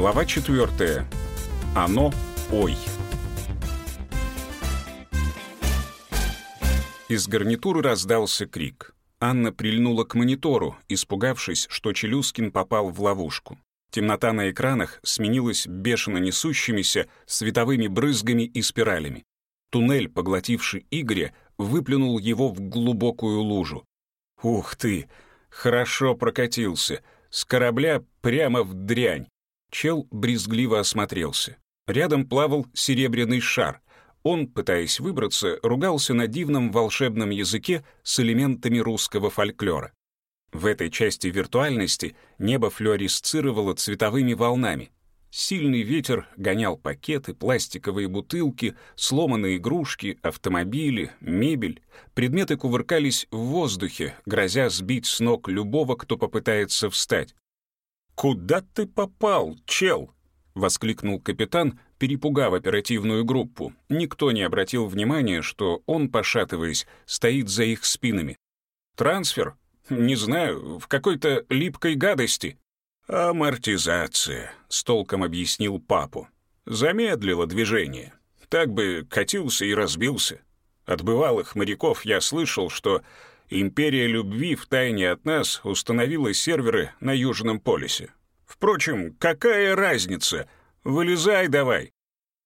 Глава 4. Оно ой. Из гарнитуры раздался крик. Анна прильнула к монитору, испугавшись, что Челюскин попал в ловушку. Темнота на экранах сменилась бешено несущимися световыми брызгами и спиралями. Туннель, поглотивший Игоря, выплюнул его в глубокую лужу. «Ух ты! Хорошо прокатился! С корабля прямо в дрянь!» Чел брезгливо осмотрелся. Рядом плавал серебряный шар. Он, пытаясь выбраться, ругался на дивном волшебном языке с элементами русского фольклора. В этой части виртуальности небо флуоресцировало цветовыми волнами. Сильный ветер гонял пакеты, пластиковые бутылки, сломанные игрушки, автомобили, мебель. Предметы кувыркались в воздухе, грозя сбить с ног любого, кто попытается встать. «Куда ты попал, чел?» — воскликнул капитан, перепугав оперативную группу. Никто не обратил внимания, что он, пошатываясь, стоит за их спинами. «Трансфер? Не знаю, в какой-то липкой гадости». «Амортизация», — с толком объяснил папу. «Замедлило движение. Так бы катился и разбился. От бывалых моряков я слышал, что Империя любви втайне от нас установила серверы на Южном полюсе. Впрочем, какая разница? Вылезай давай.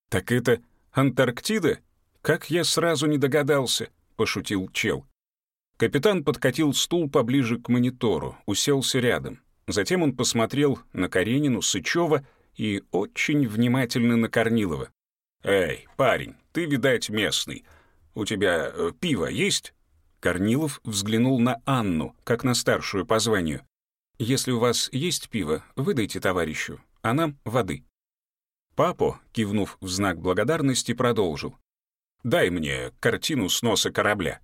Так это Антарктида? Как я сразу не догадался, пошутил чел. Капитан подкатил стул поближе к монитору, уселся рядом. Затем он посмотрел на Каренину, Сычева и очень внимательно на Корнилова. «Эй, парень, ты, видать, местный. У тебя э, пиво есть?» Корнилов взглянул на Анну, как на старшую по званию. «Если у вас есть пиво, выдайте товарищу, а нам воды». Папо, кивнув в знак благодарности, продолжил. «Дай мне картину сноса корабля».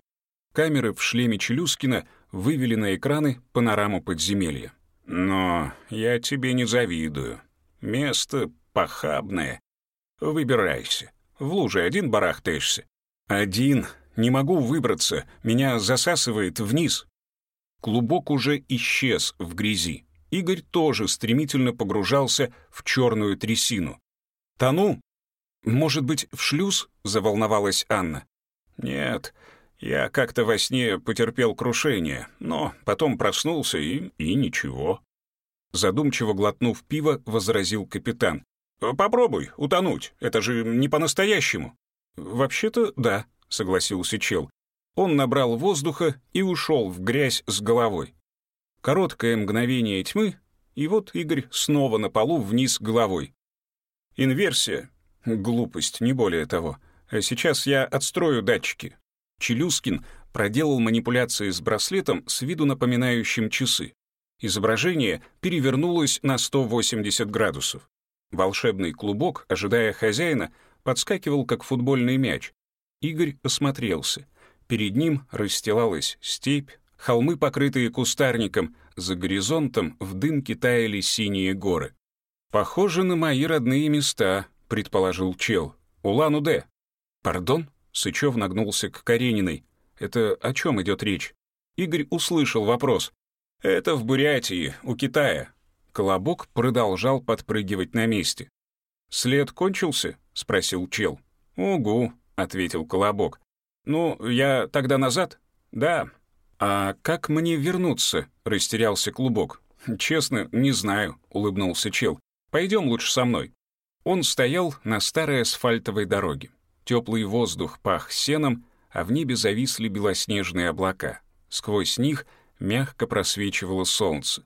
Камеры в шлеме Челюскина вывели на экраны панораму подземелья. «Но я тебе не завидую. Место похабное. Выбирайся. В луже один барахтаешься. Один не могу выбраться, меня засасывает вниз. Клубок уже исчез в грязи. Игорь тоже стремительно погружался в черную трясину. «Тону? Может быть, в шлюз?» — заволновалась Анна. «Нет, я как-то во сне потерпел крушение, но потом проснулся и, и ничего». Задумчиво глотнув пиво, возразил капитан. «Попробуй утонуть, это же не по-настоящему». «Вообще-то, да», согласился чел. Он набрал воздуха и ушел в грязь с головой. Короткое мгновение тьмы, и вот Игорь снова на полу вниз головой. Инверсия. Глупость, не более того. А сейчас я отстрою датчики. Челюскин проделал манипуляции с браслетом с виду напоминающим часы. Изображение перевернулось на 180 градусов. Волшебный клубок, ожидая хозяина, подскакивал как футбольный мяч, Игорь осмотрелся. Перед ним расстилалась степь, холмы, покрытые кустарником, за горизонтом в дымке таяли синие горы. «Похоже на мои родные места», — предположил чел. «Улан-Удэ». «Пардон?» — Сычев нагнулся к Карениной. «Это о чем идет речь?» Игорь услышал вопрос. «Это в Бурятии, у Китая». Колобок продолжал подпрыгивать на месте. «След кончился?» — спросил чел. «Угу», — ответил Колобок. «Ну, я тогда назад?» «Да». «А как мне вернуться?» — растерялся Клубок. «Честно, не знаю», — улыбнулся чел. «Пойдем лучше со мной». Он стоял на старой асфальтовой дороге. Теплый воздух пах сеном, а в небе зависли белоснежные облака. Сквозь них мягко просвечивало солнце.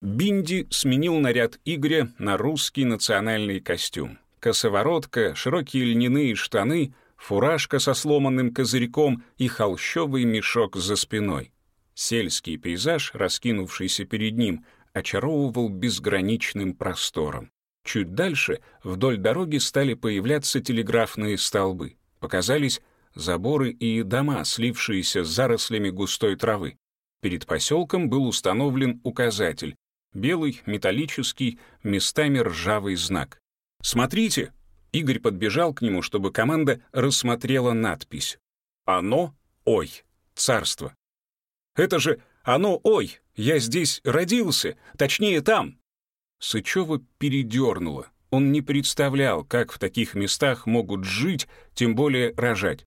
Бинди сменил наряд Игоря на русский национальный костюм. Косоворотка, широкие льняные штаны — фуражка со сломанным козырьком и холщовый мешок за спиной. Сельский пейзаж, раскинувшийся перед ним, очаровывал безграничным простором. Чуть дальше вдоль дороги стали появляться телеграфные столбы. Показались заборы и дома, слившиеся с зарослями густой травы. Перед поселком был установлен указатель — белый, металлический, местами ржавый знак. «Смотрите!» Игорь подбежал к нему, чтобы команда рассмотрела надпись. «Оно, ой, царство». «Это же оно, ой, я здесь родился, точнее там». Сычева передернуло. Он не представлял, как в таких местах могут жить, тем более рожать.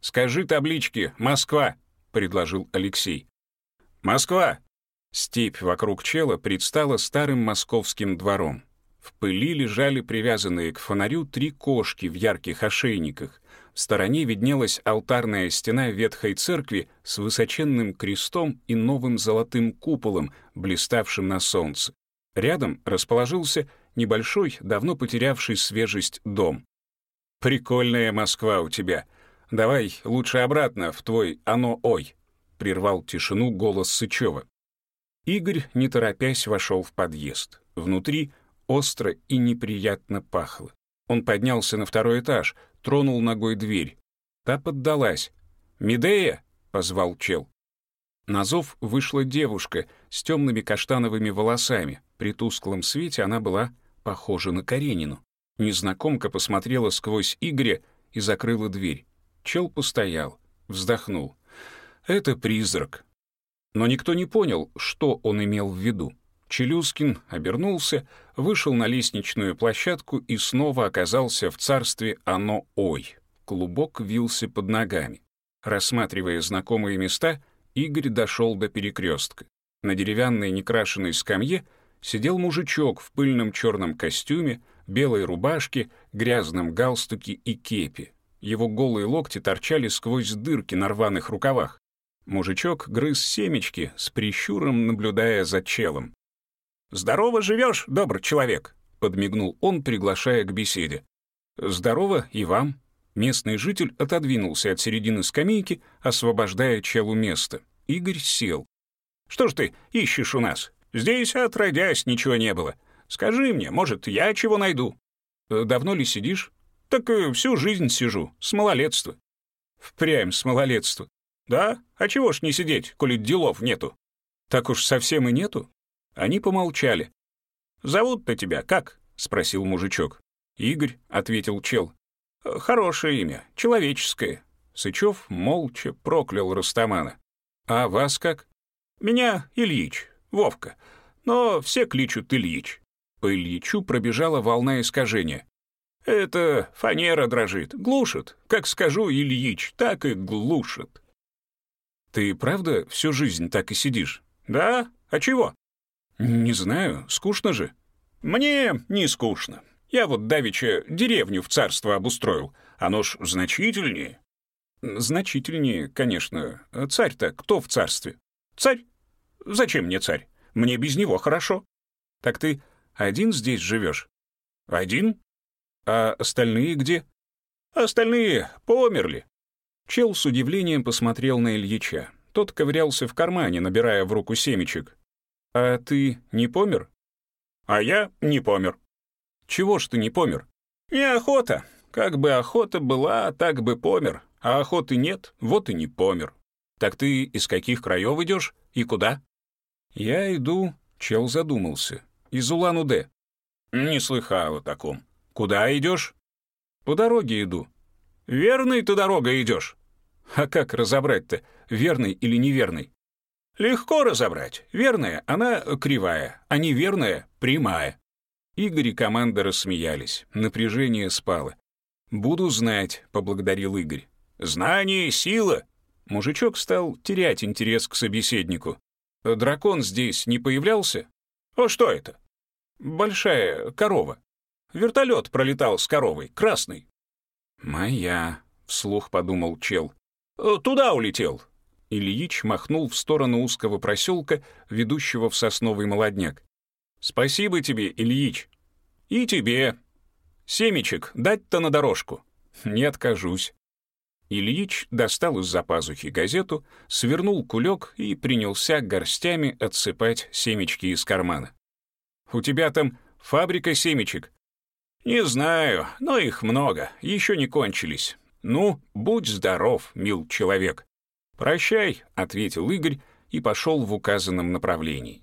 «Скажи таблички «Москва», — предложил Алексей. «Москва!» Степь вокруг чела предстала старым московским двором. В пыли лежали привязанные к фонарю три кошки в ярких ошейниках. В стороне виднелась алтарная стена ветхой церкви с высоченным крестом и новым золотым куполом, блиставшим на солнце. Рядом расположился небольшой, давно потерявший свежесть дом. «Прикольная Москва у тебя. Давай лучше обратно в твой «оно-ой», — прервал тишину голос Сычева. Игорь, не торопясь, вошел в подъезд. Внутри остро и неприятно пахло. Он поднялся на второй этаж, тронул ногой дверь. Та поддалась. «Медея!» — позвал чел. На зов вышла девушка с темными каштановыми волосами. При тусклом свете она была похожа на Каренину. Незнакомка посмотрела сквозь Игоря и закрыла дверь. Чел постоял, вздохнул. «Это призрак». Но никто не понял, что он имел в виду. Челюскин обернулся, вышел на лестничную площадку и снова оказался в царстве «Оно-Ой». Клубок вился под ногами. Рассматривая знакомые места, Игорь дошел до перекрестка. На деревянной некрашенной скамье сидел мужичок в пыльном черном костюме, белой рубашке, грязном галстуке и кепи. Его голые локти торчали сквозь дырки на рваных рукавах. Мужичок грыз семечки, с прищуром наблюдая за челом. «Здорово живешь, добрый человек!» — подмигнул он, приглашая к беседе. «Здорово и вам!» Местный житель отодвинулся от середины скамейки, освобождая челу место. Игорь сел. «Что ж ты ищешь у нас? Здесь, отродясь, ничего не было. Скажи мне, может, я чего найду?» «Э, «Давно ли сидишь?» «Так э, всю жизнь сижу, с малолетства». «Впрямь с малолетства». «Да? А чего ж не сидеть, коли делов нету?» «Так уж совсем и нету?» Они помолчали. «Зовут-то тебя как?» — спросил мужичок. «Игорь», — ответил чел. «Хорошее имя, человеческое». Сычев молча проклял Растамана. «А вас как?» «Меня Ильич, Вовка, но все кличут Ильич». По Ильичу пробежала волна искажения. «Это фанера дрожит, глушит. Как скажу Ильич, так и глушит». «Ты правда всю жизнь так и сидишь?» «Да? А чего?» «Не знаю, скучно же». «Мне не скучно. Я вот давеча деревню в царство обустроил. Оно ж значительнее». «Значительнее, конечно. Царь-то кто в царстве?» «Царь? Зачем мне царь? Мне без него хорошо». «Так ты один здесь живешь?» «Один?» «А остальные где?» «Остальные померли». Чел с удивлением посмотрел на Ильича. Тот ковырялся в кармане, набирая в руку семечек. «А ты не помер?» «А я не помер». «Чего ж ты не помер?» «Неохота. Как бы охота была, так бы помер. А охоты нет, вот и не помер». «Так ты из каких краев идешь и куда?» «Я иду», — чел задумался, — «из Улан-Удэ». «Не слыхал о таком. Куда идешь?» «По дороге иду». «Верной ты дорогой идешь?» «А как разобрать-то, верный или неверный?» Легко разобрать. Верная, она кривая, а неверная — прямая. Игорь и команда рассмеялись. Напряжение спало. «Буду знать», — поблагодарил Игорь. «Знание — сила!» Мужичок стал терять интерес к собеседнику. «Дракон здесь не появлялся?» «А что это?» «Большая корова. Вертолет пролетал с коровой, красный». «Моя», — вслух подумал чел. «Туда улетел. Ильич махнул в сторону узкого проселка, ведущего в сосновый молодняк. «Спасибо тебе, Ильич». «И тебе. Семечек дать-то на дорожку». «Не откажусь». Ильич достал из-за пазухи газету, свернул кулек и принялся горстями отсыпать семечки из кармана. «У тебя там фабрика семечек?» «Не знаю, но их много, еще не кончились. Ну, будь здоров, мил человек». «Прощай», — ответил Игорь и пошел в указанном направлении.